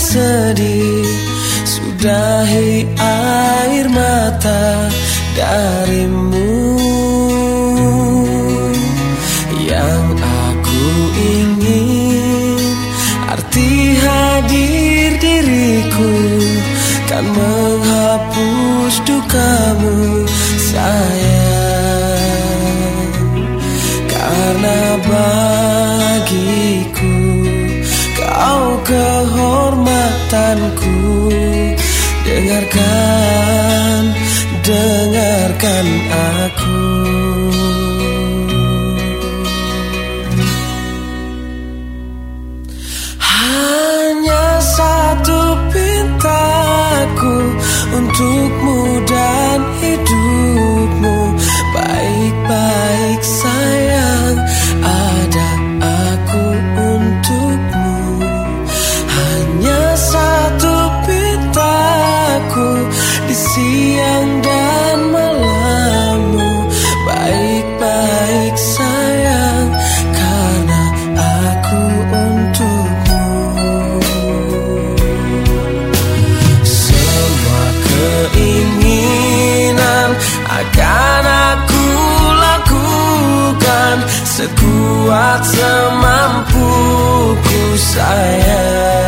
bersedih. Sudahi air mata darimu. Yang aku ingin Arti hadir diriku Kan menghapus dukamu sayang. Karena bagiku kau kehormatan kekuatanku. Dengarkan, dengarkan aku. Hanya satu pintaku untukmu. buat semampuku sayang.